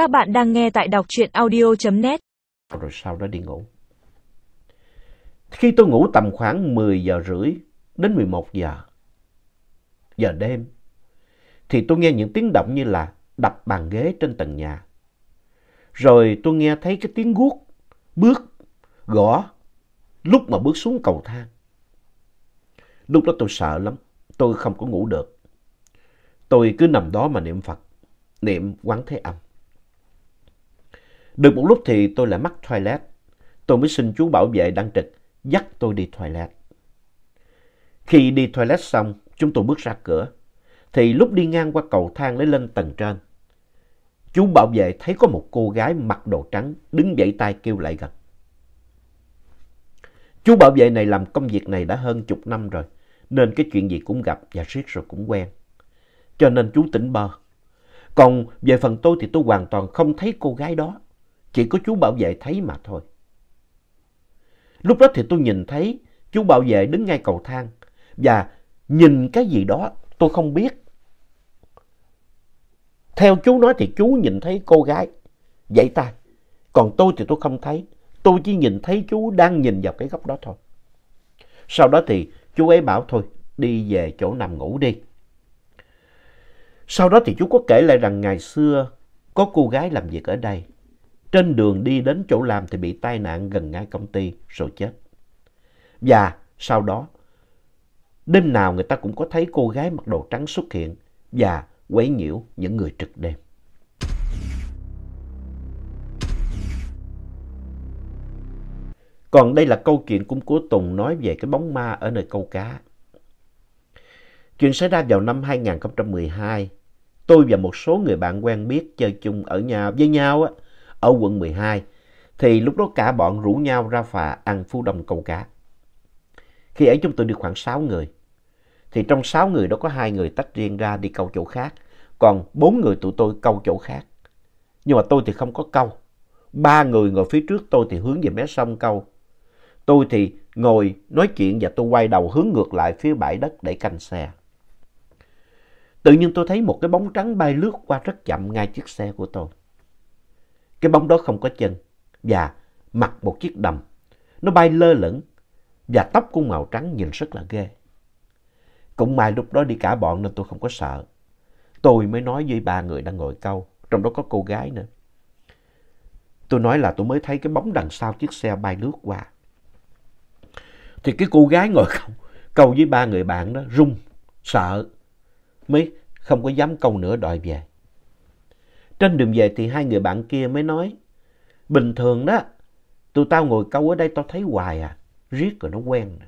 Các bạn đang nghe tại đọc truyện audio.net. Rồi sau đó đi ngủ. Khi tôi ngủ tầm khoảng 10 giờ rưỡi đến 11 giờ, giờ đêm, thì tôi nghe những tiếng động như là đập bàn ghế trên tầng nhà. Rồi tôi nghe thấy cái tiếng guốc, bước, gõ, lúc mà bước xuống cầu thang. Lúc đó tôi sợ lắm, tôi không có ngủ được. Tôi cứ nằm đó mà niệm Phật, niệm quán thế âm. Được một lúc thì tôi lại mắc toilet. Tôi mới xin chú bảo vệ đang trực dắt tôi đi toilet. Khi đi toilet xong, chúng tôi bước ra cửa. Thì lúc đi ngang qua cầu thang để lên tầng trên, chú bảo vệ thấy có một cô gái mặc đồ trắng đứng vẫy tay kêu lại gần. Chú bảo vệ này làm công việc này đã hơn chục năm rồi, nên cái chuyện gì cũng gặp và riết rồi cũng quen. Cho nên chú tỉnh bơ. Còn về phần tôi thì tôi hoàn toàn không thấy cô gái đó. Chỉ có chú bảo vệ thấy mà thôi. Lúc đó thì tôi nhìn thấy chú bảo vệ đứng ngay cầu thang và nhìn cái gì đó tôi không biết. Theo chú nói thì chú nhìn thấy cô gái dãy tay. Còn tôi thì tôi không thấy. Tôi chỉ nhìn thấy chú đang nhìn vào cái góc đó thôi. Sau đó thì chú ấy bảo thôi, đi về chỗ nằm ngủ đi. Sau đó thì chú có kể lại rằng ngày xưa có cô gái làm việc ở đây. Trên đường đi đến chỗ làm thì bị tai nạn gần ngay công ty rồi chết. Và sau đó, đêm nào người ta cũng có thấy cô gái mặc đồ trắng xuất hiện và quấy nhiễu những người trực đêm. Còn đây là câu chuyện cũng của Tùng nói về cái bóng ma ở nơi câu cá. Chuyện xảy ra vào năm 2012. Tôi và một số người bạn quen biết chơi chung ở nhà với nhau á, ở quận 12. Thì lúc đó cả bọn rủ nhau ra phà ăn phú đông câu cá. Khi ấy chúng tôi đi khoảng 6 người. Thì trong 6 người đó có hai người tách riêng ra đi câu chỗ khác. Còn bốn người tụi tôi câu chỗ khác. Nhưng mà tôi thì không có câu. Ba người ngồi phía trước tôi thì hướng về mé sông câu. Tôi thì ngồi nói chuyện và tôi quay đầu hướng ngược lại phía bãi đất để canh xe. Tự nhiên tôi thấy một cái bóng trắng bay lướt qua rất chậm ngay chiếc xe của tôi. Cái bóng đó không có chân và mặc một chiếc đầm. Nó bay lơ lửng và tóc cũng màu trắng nhìn rất là ghê. Cũng may lúc đó đi cả bọn nên tôi không có sợ. Tôi mới nói với ba người đang ngồi câu, trong đó có cô gái nữa. Tôi nói là tôi mới thấy cái bóng đằng sau chiếc xe bay lướt qua. Thì cái cô gái ngồi câu, câu với ba người bạn đó run, sợ, mới không có dám câu nữa đòi về. Trên đường về thì hai người bạn kia mới nói, bình thường đó, tụi tao ngồi câu ở đây tao thấy hoài à, riết rồi nó quen.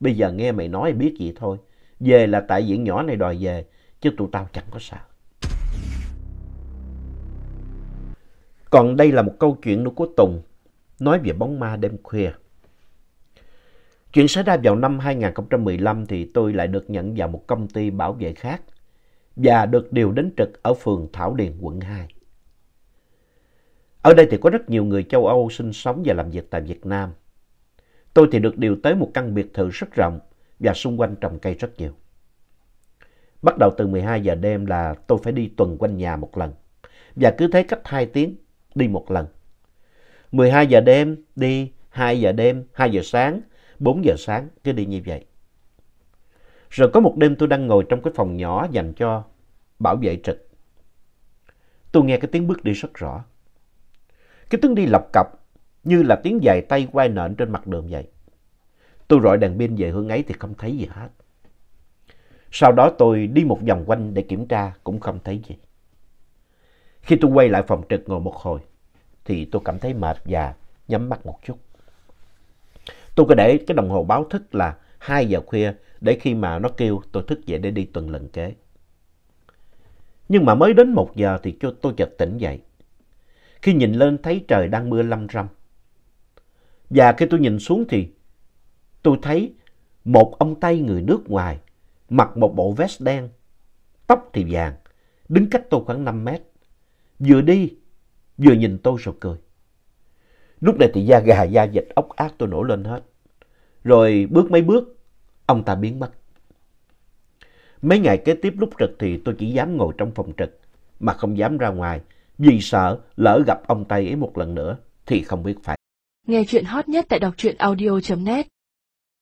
Bây giờ nghe mày nói biết gì thôi, về là tại diện nhỏ này đòi về, chứ tụi tao chẳng có sao. Còn đây là một câu chuyện nữa của Tùng, nói về bóng ma đêm khuya. Chuyện xảy ra vào năm 2015 thì tôi lại được nhận vào một công ty bảo vệ khác và được điều đến trực ở phường Thảo Điền, quận 2. Ở đây thì có rất nhiều người châu Âu sinh sống và làm việc tại Việt Nam. Tôi thì được điều tới một căn biệt thự rất rộng và xung quanh trồng cây rất nhiều. Bắt đầu từ 12 giờ đêm là tôi phải đi tuần quanh nhà một lần và cứ thế cách 2 tiếng đi một lần. 12 giờ đêm đi, 2 giờ đêm, 2 giờ sáng, 4 giờ sáng cứ đi như vậy. Rồi có một đêm tôi đang ngồi trong cái phòng nhỏ dành cho bảo vệ trực. Tôi nghe cái tiếng bước đi rất rõ. Cái tiếng đi lọc cọc như là tiếng giày tay quay nện trên mặt đường vậy. Tôi rọi đèn pin về hướng ấy thì không thấy gì hết. Sau đó tôi đi một vòng quanh để kiểm tra, cũng không thấy gì. Khi tôi quay lại phòng trực ngồi một hồi, thì tôi cảm thấy mệt và nhắm mắt một chút. Tôi có để cái đồng hồ báo thức là 2 giờ khuya để khi mà nó kêu tôi thức dậy để đi tuần lần kế. Nhưng mà mới đến một giờ thì tôi chợt tỉnh dậy. Khi nhìn lên thấy trời đang mưa lâm râm. Và khi tôi nhìn xuống thì tôi thấy một ông Tây người nước ngoài mặc một bộ vest đen, tóc thì vàng, đứng cách tôi khoảng 5 mét. Vừa đi, vừa nhìn tôi rồi cười. Lúc này thì da gà, da dịch, ốc ác tôi nổi lên hết. Rồi bước mấy bước, ông ta biến mất. Mấy ngày kế tiếp lúc trực thì tôi chỉ dám ngồi trong phòng trực, mà không dám ra ngoài vì sợ lỡ gặp ông Tây ấy một lần nữa thì không biết phải. Nghe chuyện hot nhất tại đọc truyện audio.net